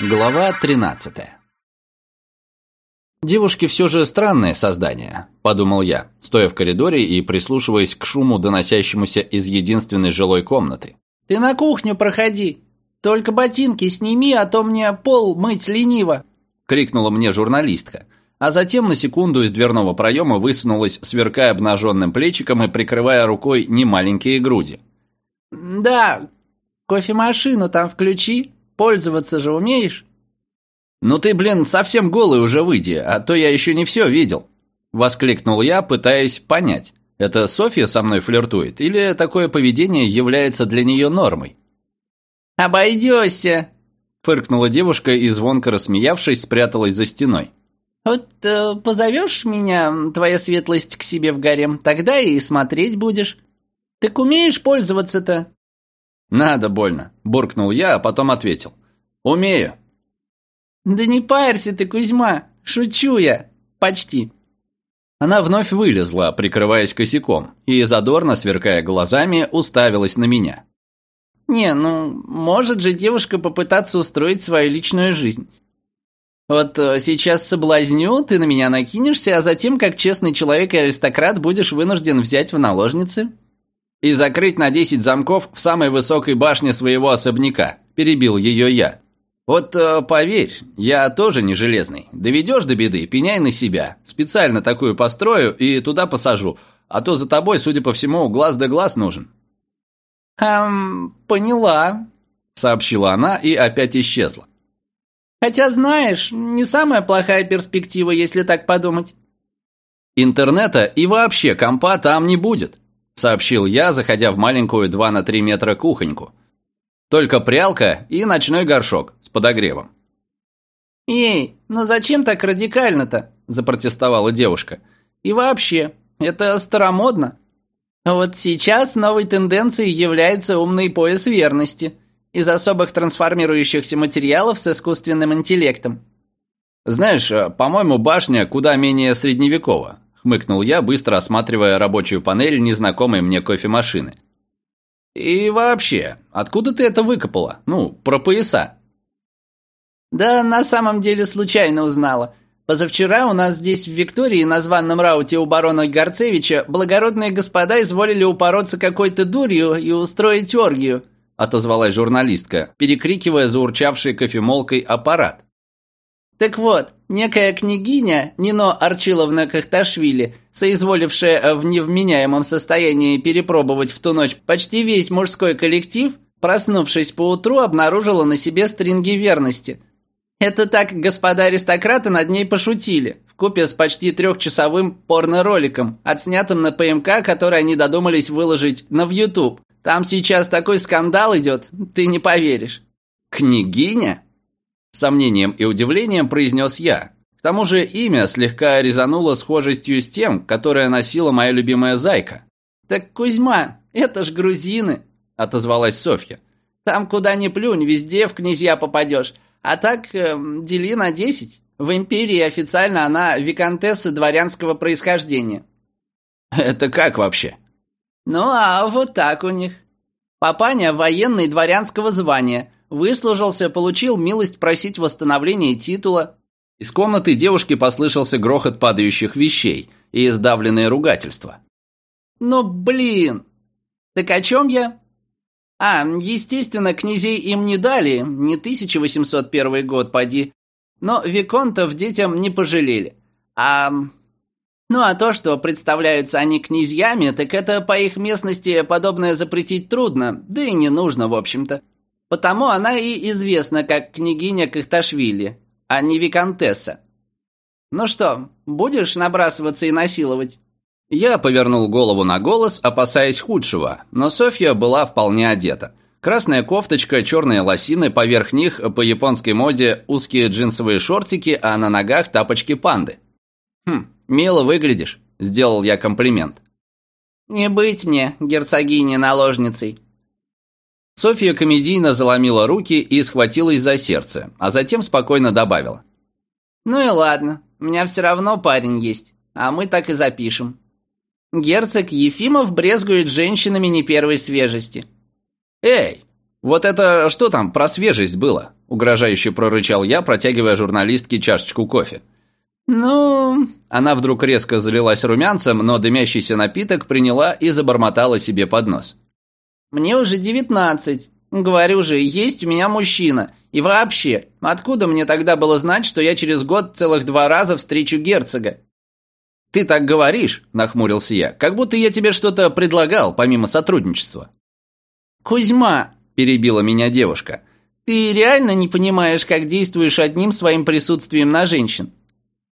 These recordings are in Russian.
Глава 13 «Девушки все же странное создание», – подумал я, стоя в коридоре и прислушиваясь к шуму, доносящемуся из единственной жилой комнаты. «Ты на кухню проходи, только ботинки сними, а то мне пол мыть лениво», – крикнула мне журналистка, а затем на секунду из дверного проема высунулась, сверкая обнаженным плечиком и прикрывая рукой немаленькие груди. «Да, кофемашину там включи, пользоваться же умеешь?» «Ну ты, блин, совсем голый уже выйди, а то я еще не все видел!» Воскликнул я, пытаясь понять, это Софья со мной флиртует или такое поведение является для нее нормой? «Обойдешься!» Фыркнула девушка и, звонко рассмеявшись, спряталась за стеной. «Вот э, позовешь меня, твоя светлость, к себе в гарем, тогда и смотреть будешь. Так умеешь пользоваться-то?» «Надо больно», – буркнул я, а потом ответил. «Умею». «Да не парься ты, Кузьма, шучу я, почти». Она вновь вылезла, прикрываясь косяком, и, задорно сверкая глазами, уставилась на меня. «Не, ну, может же девушка попытаться устроить свою личную жизнь. Вот э, сейчас соблазню, ты на меня накинешься, а затем, как честный человек и аристократ, будешь вынужден взять в наложницы». «И закрыть на десять замков в самой высокой башне своего особняка», – перебил ее я. Вот э, поверь, я тоже не железный. Доведешь до беды, пеняй на себя. Специально такую построю и туда посажу. А то за тобой, судя по всему, глаз да глаз нужен. «Эм, поняла», — сообщила она и опять исчезла. «Хотя, знаешь, не самая плохая перспектива, если так подумать». «Интернета и вообще компа там не будет», — сообщил я, заходя в маленькую 2 на 3 метра кухоньку. Только прялка и ночной горшок с подогревом. «Эй, ну зачем так радикально-то?» – запротестовала девушка. «И вообще, это старомодно. Вот сейчас новой тенденцией является умный пояс верности из особых трансформирующихся материалов с искусственным интеллектом». «Знаешь, э, по-моему, башня куда менее средневекова», – хмыкнул я, быстро осматривая рабочую панель незнакомой мне кофемашины. И вообще, откуда ты это выкопала? Ну, про пояса. Да на самом деле случайно узнала. Позавчера у нас здесь в Виктории на званном рауте у барона Горцевича благородные господа изволили упороться какой-то дурью и устроить оргию, отозвалась журналистка, перекрикивая заурчавший кофемолкой аппарат. Так вот, некая княгиня Нино Арчиловна Кахташвили, соизволившая в невменяемом состоянии перепробовать в ту ночь почти весь мужской коллектив, проснувшись поутру, обнаружила на себе стринги верности. Это так господа аристократы над ней пошутили, вкупе с почти трехчасовым порно-роликом, отснятым на ПМК, который они додумались выложить на в YouTube. Там сейчас такой скандал идет, ты не поверишь. «Княгиня?» Сомнением и удивлением произнес я. К тому же имя слегка резануло схожестью с тем, которое носила моя любимая зайка. «Так, Кузьма, это ж грузины», – отозвалась Софья. «Там куда ни плюнь, везде в князья попадешь. А так, э, дели на десять. В империи официально она виконтесса дворянского происхождения». «Это как вообще?» «Ну, а вот так у них. Папаня военный дворянского звания – Выслужился, получил милость просить восстановления титула. Из комнаты девушки послышался грохот падающих вещей и издавленные ругательства. «Ну, блин! Так о чем я?» «А, естественно, князей им не дали, не 1801 год, поди. Но виконтов детям не пожалели. А... Ну, а то, что представляются они князьями, так это по их местности подобное запретить трудно, да и не нужно, в общем-то. Потому она и известна как княгиня Кахташвили, а не виконтесса. Ну что, будешь набрасываться и насиловать? Я повернул голову на голос, опасаясь худшего, но Софья была вполне одета. Красная кофточка, черные лосины, поверх них по японской моде узкие джинсовые шортики, а на ногах тапочки панды. «Хм, мило выглядишь», – сделал я комплимент. «Не быть мне герцогиней-наложницей», Софья комедийно заломила руки и схватилась за сердце, а затем спокойно добавила. «Ну и ладно, у меня все равно парень есть, а мы так и запишем. Герцог Ефимов брезгует женщинами не первой свежести». «Эй, «Вот это что там про свежесть было?» – угрожающе прорычал я, протягивая журналистке чашечку кофе. «Ну...» Она вдруг резко залилась румянцем, но дымящийся напиток приняла и забормотала себе под нос. «Мне уже девятнадцать. Говорю же, есть у меня мужчина. И вообще, откуда мне тогда было знать, что я через год целых два раза встречу герцога?» «Ты так говоришь», – нахмурился я, – «как будто я тебе что-то предлагал, помимо сотрудничества». «Кузьма», – перебила меня девушка, – «ты реально не понимаешь, как действуешь одним своим присутствием на женщин?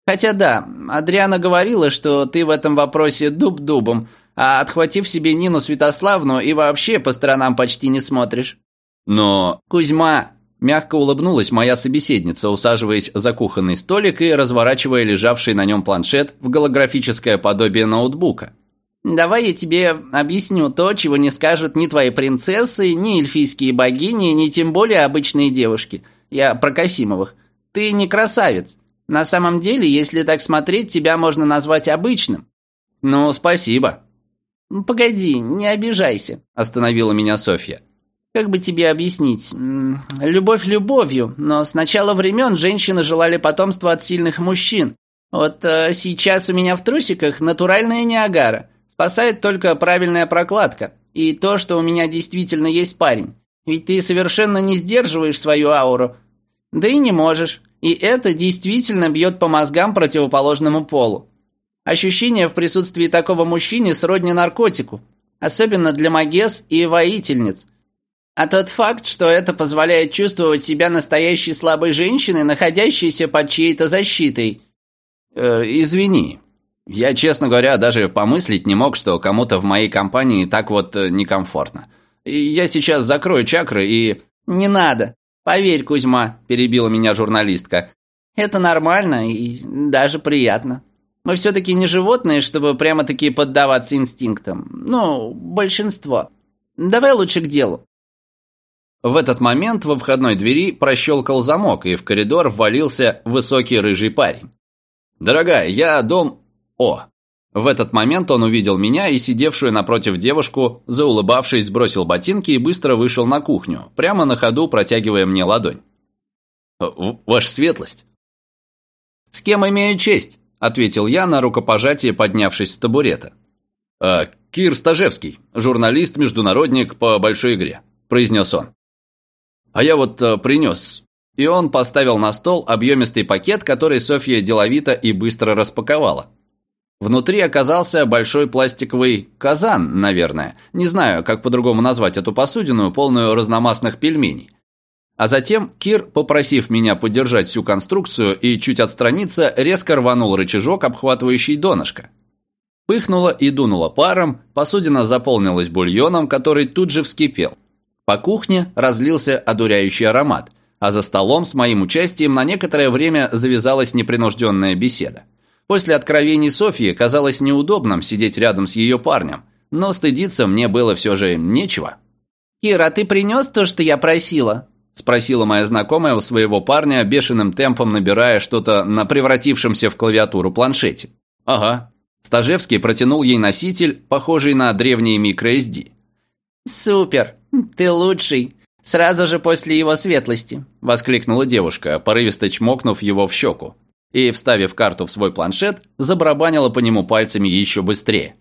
Хотя да, Адриана говорила, что ты в этом вопросе дуб-дубом, а отхватив себе Нину Святославну и вообще по сторонам почти не смотришь». «Но...» «Кузьма, Мягко улыбнулась моя собеседница, усаживаясь за кухонный столик и разворачивая лежавший на нем планшет в голографическое подобие ноутбука. «Давай я тебе объясню то, чего не скажут ни твои принцессы, ни эльфийские богини, ни тем более обычные девушки. Я про Касимовых. Ты не красавец. На самом деле, если так смотреть, тебя можно назвать обычным». «Ну, спасибо». «Погоди, не обижайся», – остановила меня Софья. Как бы тебе объяснить? Любовь любовью, но с начала времен женщины желали потомства от сильных мужчин. Вот э, сейчас у меня в трусиках натуральная Ниагара. Спасает только правильная прокладка. И то, что у меня действительно есть парень. Ведь ты совершенно не сдерживаешь свою ауру. Да и не можешь. И это действительно бьет по мозгам противоположному полу. Ощущение в присутствии такого мужчины сродни наркотику. Особенно для магес и воительниц. А тот факт, что это позволяет чувствовать себя настоящей слабой женщиной, находящейся под чьей-то защитой. Э, извини. Я, честно говоря, даже помыслить не мог, что кому-то в моей компании так вот э, некомфортно. Я сейчас закрою чакры и... Не надо. Поверь, Кузьма, перебила меня журналистка. Это нормально и даже приятно. Мы все-таки не животные, чтобы прямо-таки поддаваться инстинктам. Ну, большинство. Давай лучше к делу. В этот момент во входной двери прощелкал замок, и в коридор ввалился высокий рыжий парень. «Дорогая, я дом...» «О!» В этот момент он увидел меня и сидевшую напротив девушку, заулыбавшись, сбросил ботинки и быстро вышел на кухню, прямо на ходу протягивая мне ладонь. «Ваша светлость!» «С кем имею честь?» – ответил я на рукопожатие, поднявшись с табурета. «А, «Кир Стажевский, журналист-международник по большой игре», – произнес он. А я вот э, принес. И он поставил на стол объемистый пакет, который Софья деловито и быстро распаковала. Внутри оказался большой пластиковый казан, наверное. Не знаю, как по-другому назвать эту посудину, полную разномастных пельменей. А затем Кир, попросив меня поддержать всю конструкцию и чуть отстраниться, резко рванул рычажок, обхватывающий донышко. Пыхнуло и дунуло паром, посудина заполнилась бульоном, который тут же вскипел. По кухне разлился одуряющий аромат, а за столом с моим участием на некоторое время завязалась непринужденная беседа. После откровений Софьи казалось неудобным сидеть рядом с ее парнем, но стыдиться мне было все же нечего. «Кира, ты принес то, что я просила?» Спросила моя знакомая у своего парня, бешеным темпом набирая что-то на превратившемся в клавиатуру планшете. «Ага». Стажевский протянул ей носитель, похожий на древний microSD. «Супер! Ты лучший! Сразу же после его светлости!» – воскликнула девушка, порывисто чмокнув его в щеку. И, вставив карту в свой планшет, забарабанила по нему пальцами еще быстрее.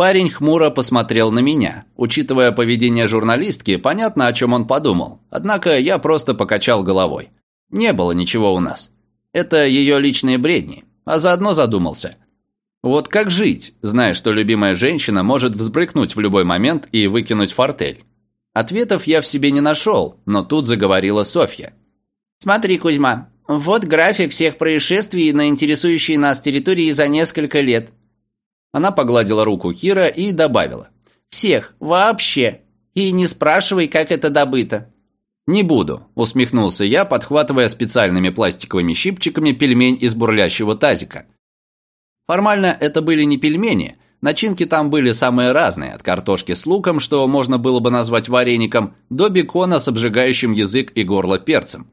Парень хмуро посмотрел на меня. Учитывая поведение журналистки, понятно, о чем он подумал. Однако я просто покачал головой. Не было ничего у нас. Это ее личные бредни. А заодно задумался – вот как жить, зная, что любимая женщина может взбрыкнуть в любой момент и выкинуть фортель? Ответов я в себе не нашел, но тут заговорила Софья. «Смотри, Кузьма, вот график всех происшествий на интересующей нас территории за несколько лет». Она погладила руку Кира и добавила. «Всех, вообще. И не спрашивай, как это добыто». «Не буду», – усмехнулся я, подхватывая специальными пластиковыми щипчиками пельмень из бурлящего тазика – Формально это были не пельмени, начинки там были самые разные, от картошки с луком, что можно было бы назвать вареником, до бекона с обжигающим язык и горло перцем.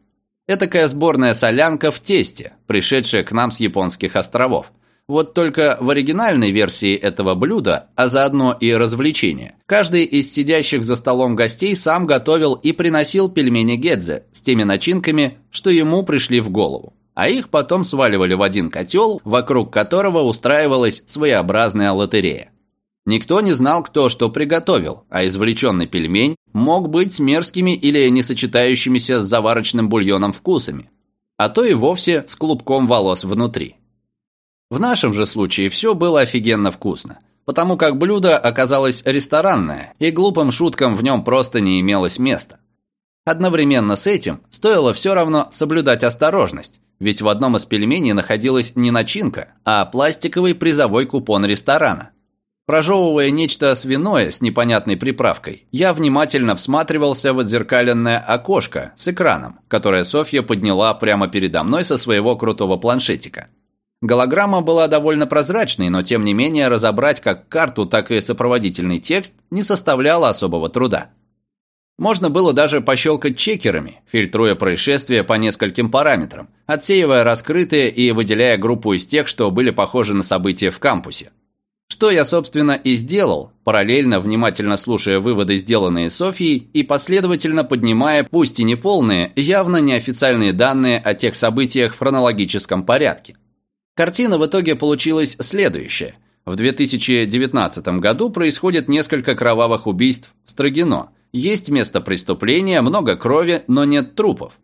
Этакая сборная солянка в тесте, пришедшая к нам с японских островов. Вот только в оригинальной версии этого блюда, а заодно и развлечения, каждый из сидящих за столом гостей сам готовил и приносил пельмени гедзе с теми начинками, что ему пришли в голову. А их потом сваливали в один котел, вокруг которого устраивалась своеобразная лотерея. Никто не знал, кто что приготовил, а извлеченный пельмень мог быть с мерзкими или не сочетающимися с заварочным бульоном вкусами, а то и вовсе с клубком волос внутри. В нашем же случае все было офигенно вкусно, потому как блюдо оказалось ресторанное, и глупым шуткам в нем просто не имелось места. Одновременно с этим стоило все равно соблюдать осторожность, ведь в одном из пельменей находилась не начинка, а пластиковый призовой купон ресторана. Прожевывая нечто свиное с непонятной приправкой, я внимательно всматривался в отзеркаленное окошко с экраном, которое Софья подняла прямо передо мной со своего крутого планшетика. Голограмма была довольно прозрачной, но тем не менее разобрать как карту, так и сопроводительный текст не составляло особого труда. Можно было даже пощелкать чекерами, фильтруя происшествия по нескольким параметрам, отсеивая раскрытые и выделяя группу из тех, что были похожи на события в кампусе. Что я, собственно, и сделал, параллельно внимательно слушая выводы, сделанные Софией, и последовательно поднимая, пусть и неполные, явно неофициальные данные о тех событиях в хронологическом порядке. Картина в итоге получилась следующая. В 2019 году происходит несколько кровавых убийств в Строгино. Есть место преступления, много крови, но нет трупов.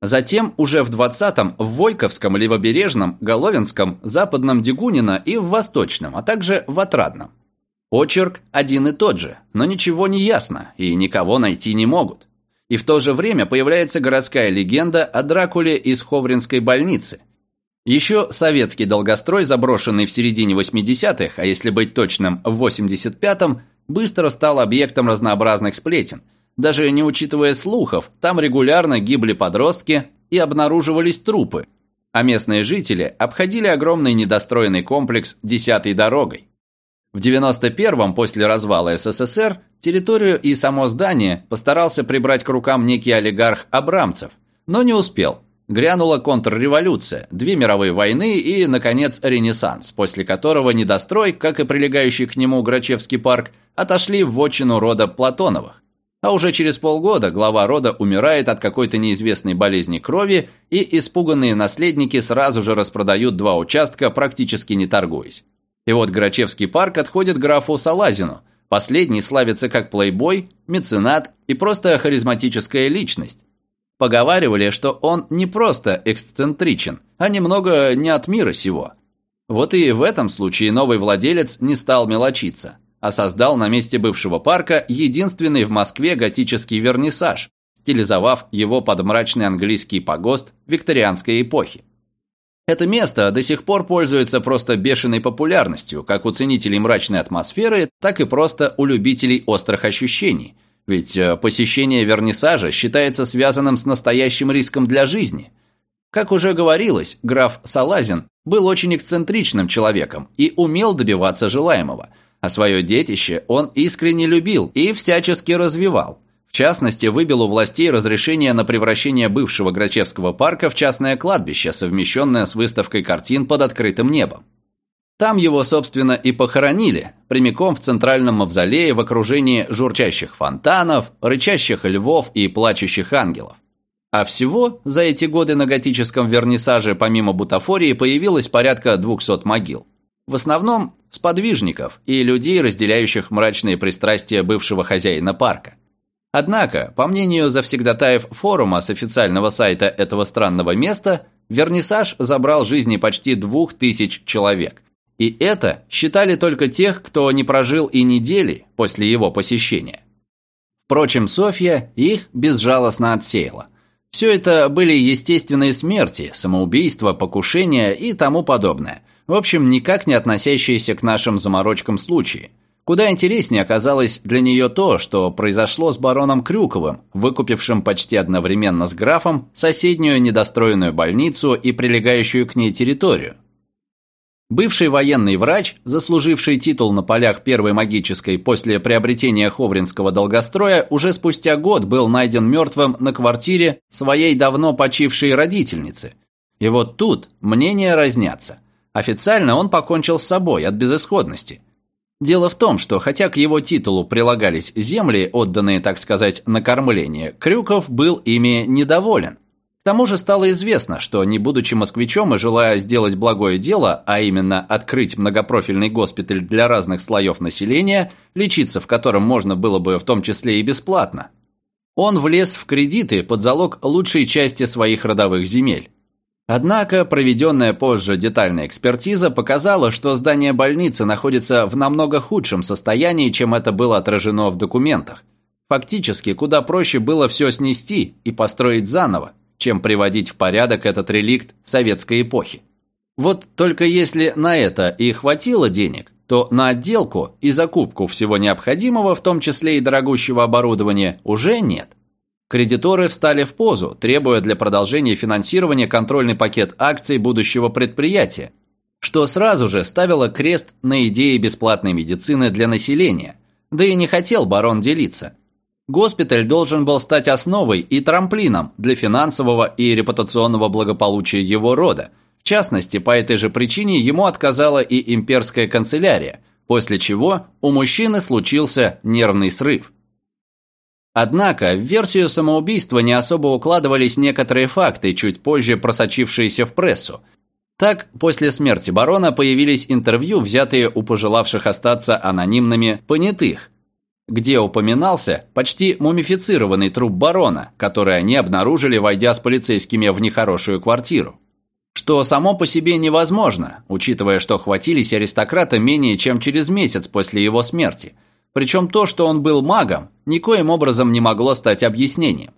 Затем уже в 20-м в Войковском, Левобережном, Головинском, Западном Дегунино и в Восточном, а также в Отрадном. Очерк один и тот же, но ничего не ясно и никого найти не могут. И в то же время появляется городская легенда о Дракуле из Ховринской больницы, еще советский долгострой, заброшенный в середине 80-х, а если быть точным, в 85-м, быстро стал объектом разнообразных сплетен. Даже не учитывая слухов, там регулярно гибли подростки и обнаруживались трупы, а местные жители обходили огромный недостроенный комплекс десятой дорогой. В 91-м, после развала СССР, территорию и само здание постарался прибрать к рукам некий олигарх Абрамцев, но не успел – Грянула контрреволюция, две мировые войны и, наконец, Ренессанс, после которого недострой, как и прилегающий к нему Грачевский парк, отошли в вотчину рода Платоновых. А уже через полгода глава рода умирает от какой-то неизвестной болезни крови, и испуганные наследники сразу же распродают два участка, практически не торгуясь. И вот Грачевский парк отходит графу Салазину. Последний славится как плейбой, меценат и просто харизматическая личность, Поговаривали, что он не просто эксцентричен, а немного не от мира сего. Вот и в этом случае новый владелец не стал мелочиться, а создал на месте бывшего парка единственный в Москве готический вернисаж, стилизовав его под мрачный английский погост викторианской эпохи. Это место до сих пор пользуется просто бешеной популярностью, как у ценителей мрачной атмосферы, так и просто у любителей острых ощущений – ведь э, посещение вернисажа считается связанным с настоящим риском для жизни. Как уже говорилось, граф Салазин был очень эксцентричным человеком и умел добиваться желаемого, а свое детище он искренне любил и всячески развивал. В частности, выбил у властей разрешение на превращение бывшего Грачевского парка в частное кладбище, совмещенное с выставкой картин под открытым небом. Там его, собственно, и похоронили, прямиком в центральном мавзолее в окружении журчащих фонтанов, рычащих львов и плачущих ангелов. А всего за эти годы на готическом вернисаже помимо бутафории появилось порядка 200 могил. В основном сподвижников и людей, разделяющих мрачные пристрастия бывшего хозяина парка. Однако, по мнению завсегдатаев форума с официального сайта этого странного места, вернисаж забрал жизни почти двух тысяч человек, и это считали только тех, кто не прожил и недели после его посещения. Впрочем, Софья их безжалостно отсеяла. Все это были естественные смерти, самоубийства, покушения и тому подобное. В общем, никак не относящиеся к нашим заморочкам случаи. Куда интереснее оказалось для нее то, что произошло с бароном Крюковым, выкупившим почти одновременно с графом соседнюю недостроенную больницу и прилегающую к ней территорию. Бывший военный врач, заслуживший титул на полях первой магической после приобретения Ховринского долгостроя, уже спустя год был найден мертвым на квартире своей давно почившей родительницы. И вот тут мнения разнятся. Официально он покончил с собой от безысходности. Дело в том, что хотя к его титулу прилагались земли, отданные, так сказать, на кормление, Крюков был ими недоволен. Тому же стало известно, что не будучи москвичом и желая сделать благое дело, а именно открыть многопрофильный госпиталь для разных слоев населения, лечиться в котором можно было бы в том числе и бесплатно, он влез в кредиты под залог лучшей части своих родовых земель. Однако проведенная позже детальная экспертиза показала, что здание больницы находится в намного худшем состоянии, чем это было отражено в документах. Фактически, куда проще было все снести и построить заново, чем приводить в порядок этот реликт советской эпохи. Вот только если на это и хватило денег, то на отделку и закупку всего необходимого, в том числе и дорогущего оборудования, уже нет. Кредиторы встали в позу, требуя для продолжения финансирования контрольный пакет акций будущего предприятия, что сразу же ставило крест на идее бесплатной медицины для населения. Да и не хотел барон делиться. Госпиталь должен был стать основой и трамплином для финансового и репутационного благополучия его рода. В частности, по этой же причине ему отказала и имперская канцелярия, после чего у мужчины случился нервный срыв. Однако в версию самоубийства не особо укладывались некоторые факты, чуть позже просочившиеся в прессу. Так, после смерти барона появились интервью, взятые у пожелавших остаться анонимными понятых, где упоминался почти мумифицированный труп барона, который они обнаружили, войдя с полицейскими в нехорошую квартиру. Что само по себе невозможно, учитывая, что хватились аристократа менее чем через месяц после его смерти – причем то, что он был магом, никоим образом не могло стать объяснением.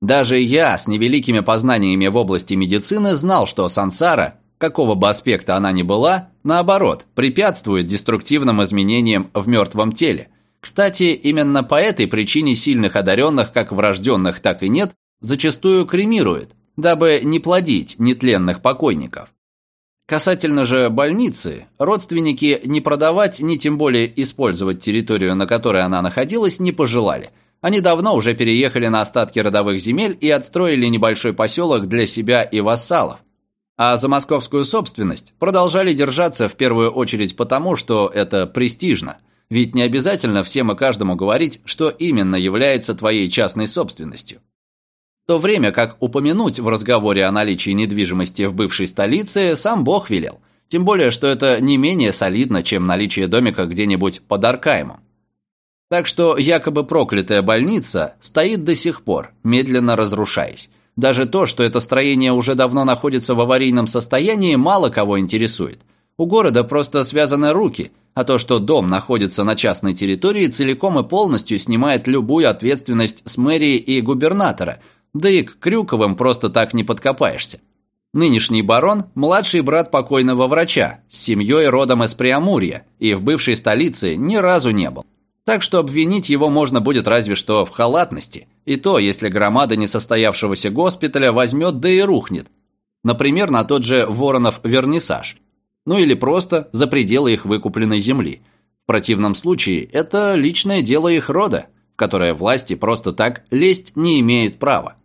Даже я, с невеликими познаниями в области медицины, знал, что сансара, какого бы аспекта она ни была, наоборот, препятствует деструктивным изменениям в мертвом теле. Кстати, именно по этой причине сильных одаренных, как врожденных, так и нет, зачастую кремируют, дабы не плодить нетленных покойников. Касательно же больницы, родственники не продавать, ни тем более использовать территорию, на которой она находилась, не пожелали. Они давно уже переехали на остатки родовых земель и отстроили небольшой поселок для себя и вассалов. А за московскую собственность продолжали держаться в первую очередь потому, что это престижно. Ведь не обязательно всем и каждому говорить, что именно является твоей частной собственностью. В то время как упомянуть в разговоре о наличии недвижимости в бывшей столице сам Бог велел. Тем более, что это не менее солидно, чем наличие домика где-нибудь под Аркаемом. Так что якобы проклятая больница стоит до сих пор, медленно разрушаясь. Даже то, что это строение уже давно находится в аварийном состоянии, мало кого интересует. У города просто связаны руки, а то, что дом находится на частной территории, целиком и полностью снимает любую ответственность с мэрии и губернатора – да и к Крюковым просто так не подкопаешься. Нынешний барон – младший брат покойного врача, с семьей родом из Преамурья, и в бывшей столице ни разу не был. Так что обвинить его можно будет разве что в халатности, и то, если громада несостоявшегося госпиталя возьмет да и рухнет. Например, на тот же Воронов вернисаж. Ну или просто за пределы их выкупленной земли. В противном случае это личное дело их рода, в которое власти просто так лезть не имеют права.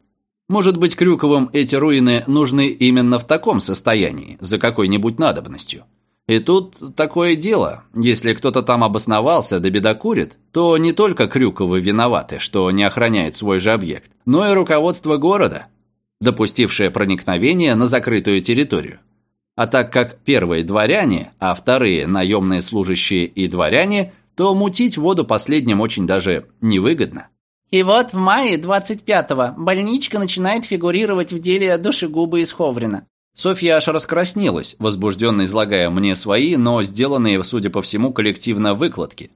Может быть, Крюковым эти руины нужны именно в таком состоянии, за какой-нибудь надобностью. И тут такое дело, если кто-то там обосновался да бедокурит, то не только Крюковы виноваты, что не охраняет свой же объект, но и руководство города, допустившее проникновение на закрытую территорию. А так как первые дворяне, а вторые наемные служащие и дворяне, то мутить воду последним очень даже невыгодно. И вот в мае 25-го больничка начинает фигурировать в деле душегуба из Ховрина. Софья аж раскраснелась, возбужденно излагая мне свои, но сделанные, судя по всему, коллективно выкладки.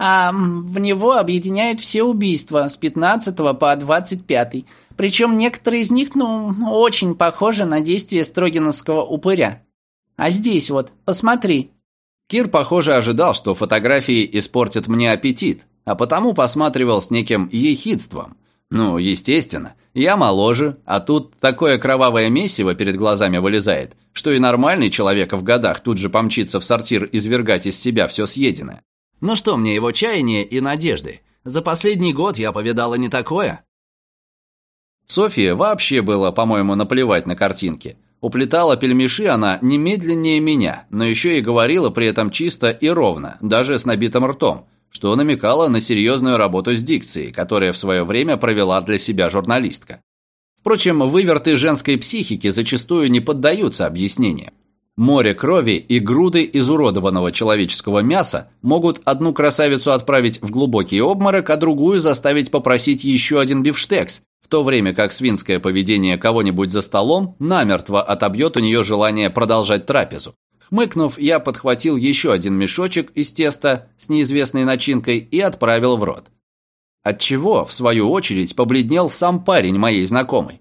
А в него объединяют все убийства с 15 по 25. Причем некоторые из них, ну, очень похожи на действия строгиновского упыря. А здесь вот, посмотри. Кир, похоже, ожидал, что фотографии испортят мне аппетит, а потому посматривал с неким ехидством. Ну, естественно, я моложе, а тут такое кровавое месиво перед глазами вылезает, что и нормальный человек в годах тут же помчится в сортир извергать из себя все съеденное. Ну что мне его чаяния и надежды? За последний год я повидала не такое. Софье вообще было, по-моему, наплевать на картинки. Уплетала пельмеши она немедленнее меня, но еще и говорила при этом чисто и ровно, даже с набитым ртом, что намекало на серьезную работу с дикцией, которая в свое время провела для себя журналистка. Впрочем, выверты женской психики зачастую не поддаются объяснениям. Море крови и груды изуродованного человеческого мяса могут одну красавицу отправить в глубокий обморок, а другую заставить попросить еще один бифштекс, то время как свинское поведение кого-нибудь за столом намертво отобьет у нее желание продолжать трапезу. Хмыкнув, я подхватил еще один мешочек из теста с неизвестной начинкой и отправил в рот. Отчего, в свою очередь, побледнел сам парень моей знакомой.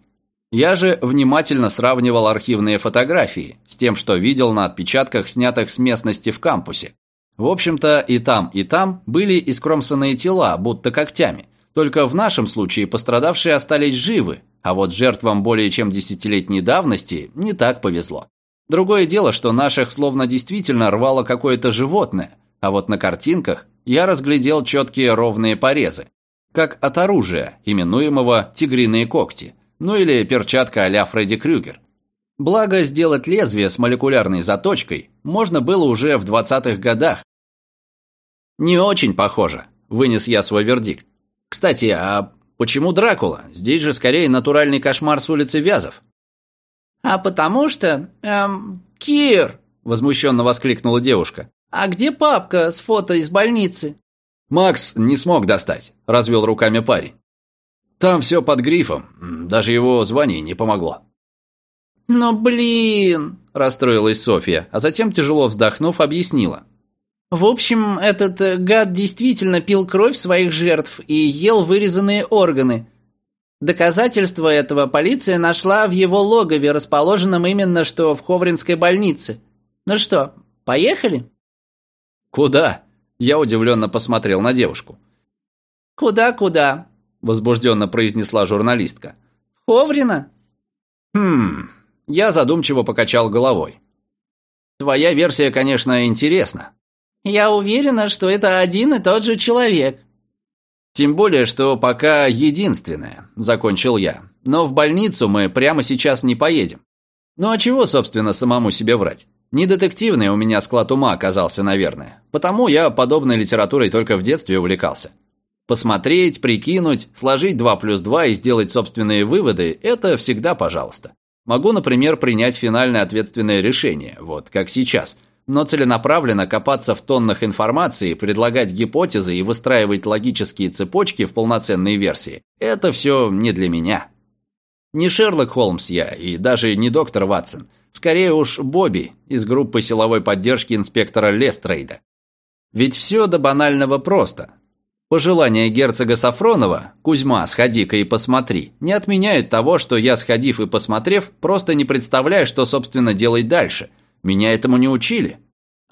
Я же внимательно сравнивал архивные фотографии с тем, что видел на отпечатках, снятых с местности в кампусе. В общем-то, и там, и там были искромсанные тела, будто когтями. Только в нашем случае пострадавшие остались живы, а вот жертвам более чем десятилетней давности не так повезло. Другое дело, что наших словно действительно рвало какое-то животное, а вот на картинках я разглядел четкие ровные порезы, как от оружия, именуемого «тигриные когти», ну или перчатка а-ля Фредди Крюгер. Благо, сделать лезвие с молекулярной заточкой можно было уже в 20-х годах. «Не очень похоже», – вынес я свой вердикт. «Кстати, а почему Дракула? Здесь же скорее натуральный кошмар с улицы Вязов». «А потому что... Эм, Кир!» – возмущенно воскликнула девушка. «А где папка с фото из больницы?» Макс не смог достать, развел руками парень. Там все под грифом, даже его звание не помогло. «Но блин!» – расстроилась Софья, а затем, тяжело вздохнув, объяснила. «В общем, этот э, гад действительно пил кровь своих жертв и ел вырезанные органы. Доказательства этого полиция нашла в его логове, расположенном именно что в Ховринской больнице. Ну что, поехали?» «Куда?» – я удивленно посмотрел на девушку. «Куда-куда? возбужденно произнесла журналистка. «Ховрина?» «Хм...» Я задумчиво покачал головой. «Твоя версия, конечно, интересна». «Я уверена, что это один и тот же человек». «Тем более, что пока единственное», – закончил я. «Но в больницу мы прямо сейчас не поедем. Ну а чего, собственно, самому себе врать? Не детективный у меня склад ума оказался, наверное. Потому я подобной литературой только в детстве увлекался. Посмотреть, прикинуть, сложить 2 плюс 2 и сделать собственные выводы – это всегда пожалуйста. Могу, например, принять финальное ответственное решение, вот как сейчас, но целенаправленно копаться в тоннах информации, предлагать гипотезы и выстраивать логические цепочки в полноценной версии – это все не для меня. Не Шерлок Холмс я, и даже не доктор Ватсон. Скорее уж Бобби из группы силовой поддержки инспектора Лестрейда. Ведь все до банального просто. Пожелания герцога Сафронова «Кузьма, сходи-ка и посмотри» не отменяют того, что я, сходив и посмотрев, просто не представляю, что, собственно, делать дальше. Меня этому не учили.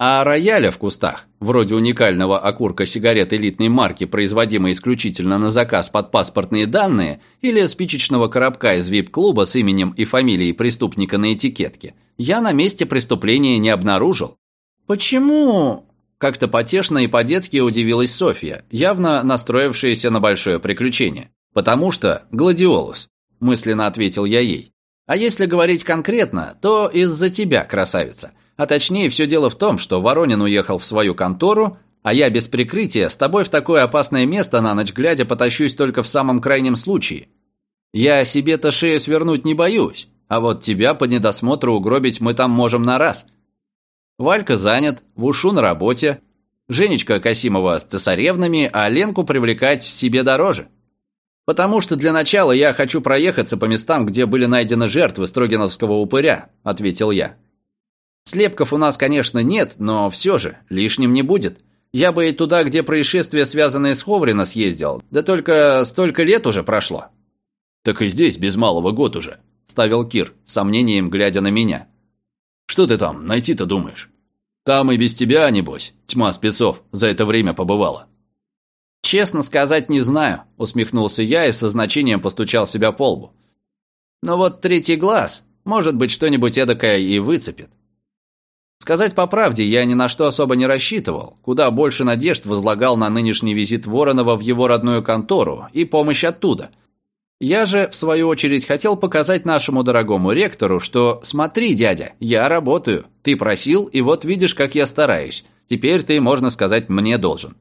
А рояля в кустах, вроде уникального окурка сигарет элитной марки, производимой исключительно на заказ под паспортные данные, или спичечного коробка из вип-клуба с именем и фамилией преступника на этикетке, я на месте преступления не обнаружил. «Почему?» Как-то потешно и по-детски удивилась Софья, явно настроившаяся на большое приключение. «Потому что гладиолус», – мысленно ответил я ей. «А если говорить конкретно, то из-за тебя, красавица. А точнее, все дело в том, что Воронин уехал в свою контору, а я без прикрытия с тобой в такое опасное место на ночь глядя потащусь только в самом крайнем случае. Я себе-то шею свернуть не боюсь, а вот тебя по недосмотру угробить мы там можем на раз». Валька занят, Вушу на работе, Женечка Касимова с цесаревнами, а Ленку привлекать себе дороже. «Потому что для начала я хочу проехаться по местам, где были найдены жертвы Строгиновского упыря», – ответил я. «Слепков у нас, конечно, нет, но все же, лишним не будет. Я бы и туда, где происшествия, связанные с Ховрино, съездил, да только столько лет уже прошло». «Так и здесь без малого год уже», – ставил Кир, с сомнением глядя на меня. Что ты там найти-то думаешь? Там и без тебя, небось, тьма спецов за это время побывала». «Честно сказать, не знаю», – усмехнулся я и со значением постучал себя по лбу. «Но вот третий глаз, может быть, что-нибудь эдакое и выцепит». Сказать по правде, я ни на что особо не рассчитывал, куда больше надежд возлагал на нынешний визит Воронова в его родную контору и помощь оттуда. Я же, в свою очередь, хотел показать нашему дорогому ректору, что «Смотри, дядя, я работаю. Ты просил, и вот видишь, как я стараюсь. Теперь ты, можно сказать, мне должен».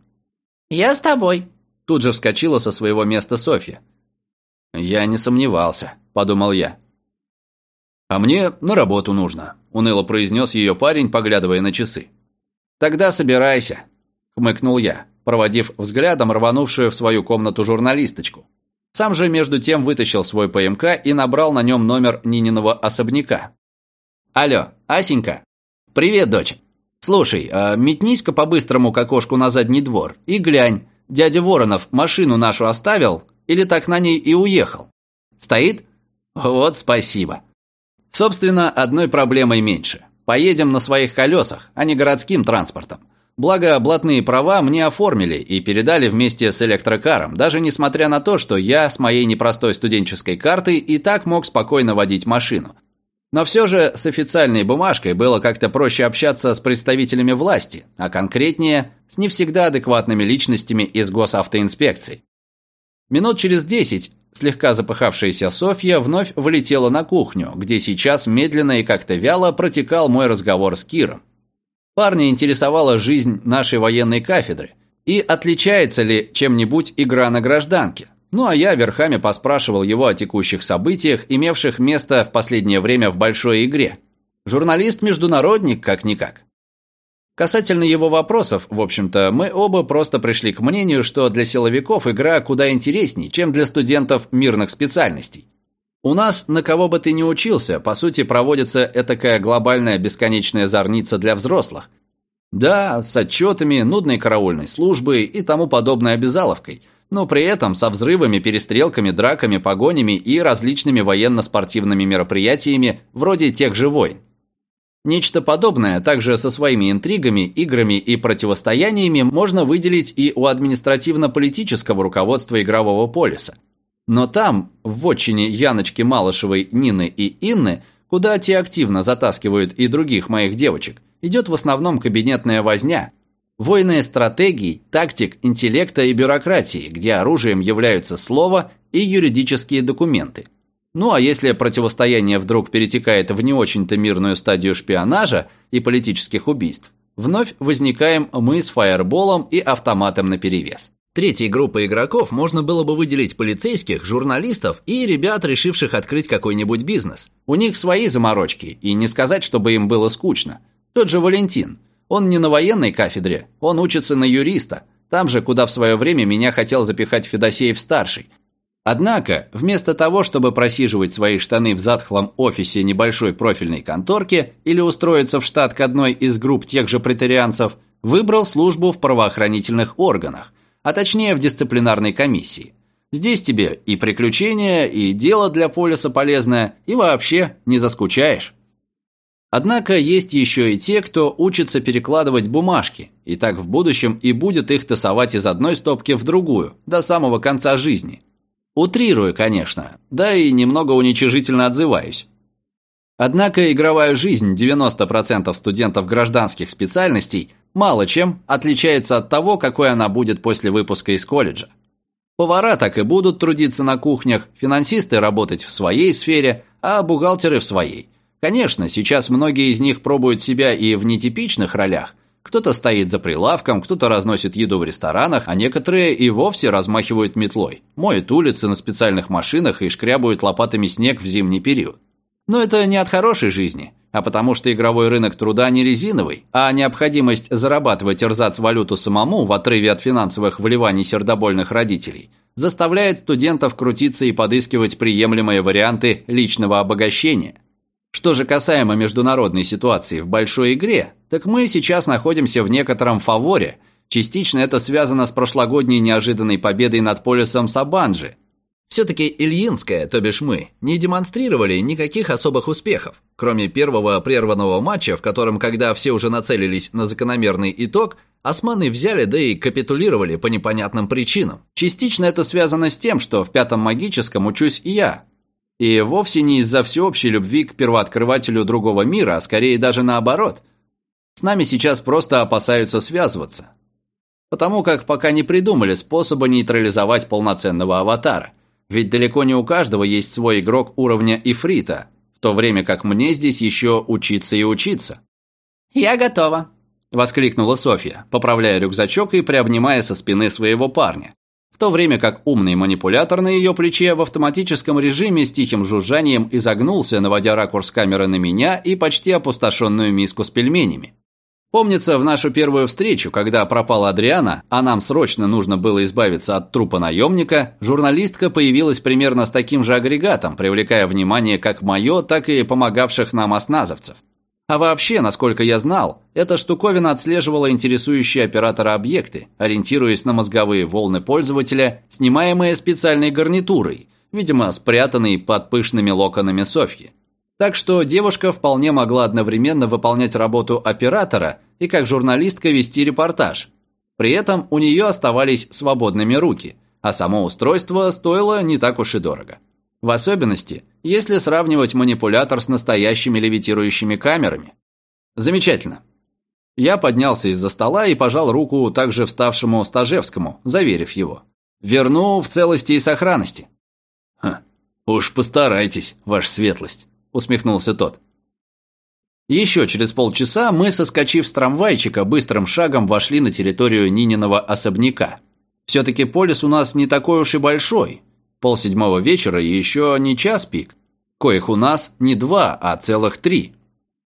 «Я с тобой», – тут же вскочила со своего места Софья. «Я не сомневался», – подумал я. «А мне на работу нужно», – уныло произнес ее парень, поглядывая на часы. «Тогда собирайся», – хмыкнул я, проводив взглядом рванувшую в свою комнату журналисточку. Сам же между тем вытащил свой ПМК и набрал на нем номер Нининого особняка. «Алло, Асенька?» «Привет, дочь. Слушай, а метнись-ка по-быстрому к окошку на задний двор и глянь, дядя Воронов машину нашу оставил или так на ней и уехал? Стоит? Вот спасибо. Собственно, одной проблемой меньше. Поедем на своих колесах, а не городским транспортом. Благо, блатные права мне оформили и передали вместе с электрокаром, даже несмотря на то, что я с моей непростой студенческой картой и так мог спокойно водить машину. Но все же с официальной бумажкой было как-то проще общаться с представителями власти, а конкретнее, с не всегда адекватными личностями из госавтоинспекций. Минут через десять слегка запыхавшаяся Софья вновь влетела на кухню, где сейчас медленно и как-то вяло протекал мой разговор с Киром. Парня интересовала жизнь нашей военной кафедры и отличается ли чем-нибудь игра на гражданке. Ну а я верхами поспрашивал его о текущих событиях, имевших место в последнее время в большой игре. Журналист-международник, как-никак. Касательно его вопросов, в общем-то, мы оба просто пришли к мнению, что для силовиков игра куда интереснее, чем для студентов мирных специальностей. У нас, на кого бы ты ни учился, по сути, проводится этакая глобальная бесконечная зорница для взрослых. Да, с отчетами, нудной караульной службой и тому подобной обязаловкой, но при этом со взрывами, перестрелками, драками, погонями и различными военно-спортивными мероприятиями, вроде тех же войн. Нечто подобное, также со своими интригами, играми и противостояниями, можно выделить и у административно-политического руководства игрового полиса – но там, в вотчине Яночки Малышевой, Нины и Инны, куда те активно затаскивают и других моих девочек, идет в основном кабинетная возня. Войны стратегий, тактик, интеллекта и бюрократии, где оружием являются слово и юридические документы. Ну а если противостояние вдруг перетекает в не очень-то мирную стадию шпионажа и политических убийств, вновь возникаем мы с фаерболом и автоматом наперевес. Третьей группой игроков можно было бы выделить полицейских, журналистов и ребят, решивших открыть какой-нибудь бизнес. У них свои заморочки, и не сказать, чтобы им было скучно. Тот же Валентин. Он не на военной кафедре, он учится на юриста. Там же, куда в свое время меня хотел запихать Федосеев-старший. Однако, вместо того, чтобы просиживать свои штаны в затхлом офисе небольшой профильной конторки или устроиться в штат к одной из групп тех же претарианцев, выбрал службу в правоохранительных органах, а точнее в дисциплинарной комиссии. Здесь тебе и приключения, и дело для полиса полезное, и вообще не заскучаешь. Однако есть еще и те, кто учится перекладывать бумажки, и так в будущем и будет их тасовать из одной стопки в другую, до самого конца жизни. Утрирую, конечно, да и немного уничижительно отзываюсь. Однако игровая жизнь 90% студентов гражданских специальностей мало чем отличается от того, какой она будет после выпуска из колледжа. Повара так и будут трудиться на кухнях, финансисты работать в своей сфере, а бухгалтеры в своей. Конечно, сейчас многие из них пробуют себя и в нетипичных ролях. Кто-то стоит за прилавком, кто-то разносит еду в ресторанах, а некоторые и вовсе размахивают метлой, моют улицы на специальных машинах и шкрябают лопатами снег в зимний период. Но это не от хорошей жизни, а потому что игровой рынок труда не резиновый, а необходимость зарабатывать эрзац-валюту самому в отрыве от финансовых вливаний сердобольных родителей заставляет студентов крутиться и подыскивать приемлемые варианты личного обогащения. Что же касаемо международной ситуации в большой игре, так мы сейчас находимся в некотором фаворе. Частично это связано с прошлогодней неожиданной победой над полисом Сабанджи – все-таки Ильинская, то бишь мы, не демонстрировали никаких особых успехов, кроме первого прерванного матча, в котором, когда все уже нацелились на закономерный итог, османы взяли, да и капитулировали по непонятным причинам. Частично это связано с тем, что в пятом магическом учусь и я. И вовсе не из-за всеобщей любви к первооткрывателю другого мира, а скорее даже наоборот. С нами сейчас просто опасаются связываться. Потому как пока не придумали способа нейтрализовать полноценного аватара. Ведь далеко не у каждого есть свой игрок уровня Ифрита, в то время как мне здесь еще учиться и учиться. «Я готова», – воскликнула Софья, поправляя рюкзачок и приобнимая со спины своего парня, то время как умный манипулятор на ее плече в автоматическом режиме с тихим жужжанием изогнулся, наводя ракурс камеры на меня и почти опустошенную миску с пельменями. Помнится, в нашу первую встречу, когда пропала Адриана, а нам срочно нужно было избавиться от трупа наемника, журналистка появилась примерно с таким же агрегатом, привлекая внимание как мое, так и помогавших нам осназовцев. А вообще, насколько я знал, эта штуковина отслеживала интересующие оператора объекты, ориентируясь на мозговые волны пользователя, снимаемые специальной гарнитурой, видимо, спрятанной под пышными локонами Софьи. Так что девушка вполне могла одновременно выполнять работу оператора и как журналистка вести репортаж. При этом у нее оставались свободными руки, а само устройство стоило не так уж и дорого. В особенности, если сравнивать манипулятор с настоящими левитирующими камерами. Замечательно. Я поднялся из-за стола и пожал руку также вставшему Стажевскому, заверив его. Верну в целости и сохранности. Ха, уж постарайтесь, ваша светлость. – усмехнулся тот. Еще через полчаса мы, соскочив с трамвайчика, быстрым шагом вошли на территорию Нининого особняка. Все-таки полис у нас не такой уж и большой. Пол седьмого вечера и еще не час пик. Коих у нас не два, а целых три.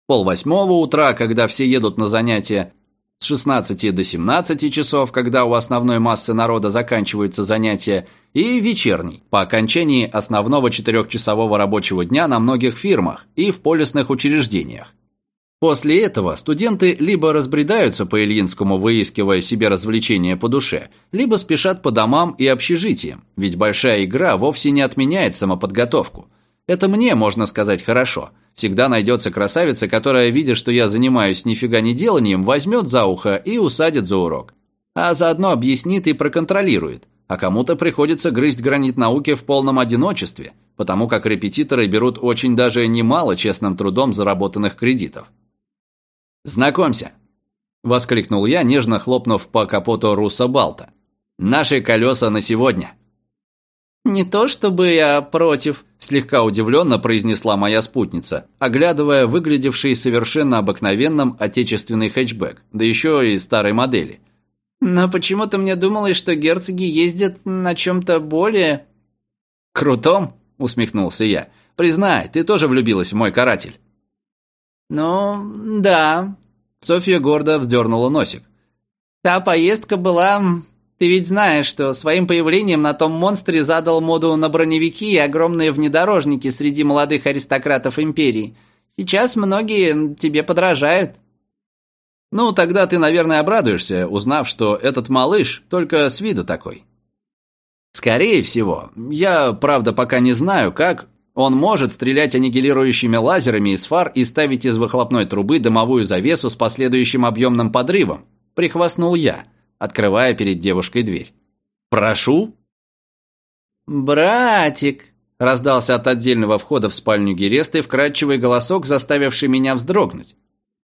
Пол восьмого утра, когда все едут на занятия, с 16 до 17 часов, когда у основной массы народа заканчиваются занятия, и вечерний, по окончании основного четырехчасового рабочего дня на многих фирмах и в полисных учреждениях. После этого студенты либо разбредаются по Ильинскому, выискивая себе развлечения по душе, либо спешат по домам и общежитиям, ведь большая игра вовсе не отменяет самоподготовку. Это мне, можно сказать, хорошо – Всегда найдется красавица, которая, видя, что я занимаюсь нифига не деланием, возьмет за ухо и усадит за урок. А заодно объяснит и проконтролирует. А кому-то приходится грызть гранит науки в полном одиночестве, потому как репетиторы берут очень даже немало честным трудом заработанных кредитов. «Знакомься!» – воскликнул я, нежно хлопнув по капоту Руса Балта. «Наши колеса на сегодня!» «Не то чтобы я против», – слегка удивленно произнесла моя спутница, оглядывая выглядевший совершенно обыкновенным отечественный хэтчбэк, да еще и старой модели. «Но почему-то мне думалось, что герцоги ездят на чем-то более...» «Крутом?» – усмехнулся я. «Признай, ты тоже влюбилась в мой каратель». «Ну, да». Софья гордо вздернула носик. «Та поездка была ты ведь знаешь, что своим появлением на том монстре задал моду на броневики и огромные внедорожники среди молодых аристократов империи. Сейчас многие тебе подражают». «Ну, тогда ты, наверное, обрадуешься, узнав, что этот малыш только с виду такой». «Скорее всего. Я, правда, пока не знаю, как. Он может стрелять аннигилирующими лазерами из фар и ставить из выхлопной трубы дымовую завесу с последующим объемным подрывом», – прихвастнул я открывая перед девушкой дверь. «Прошу!» «Братик!» – раздался от отдельного входа в спальню Гересты вкрадчивый голосок, заставивший меня вздрогнуть.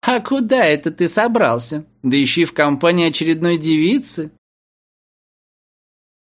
«А куда это ты собрался? Да еще в компании очередной девицы?»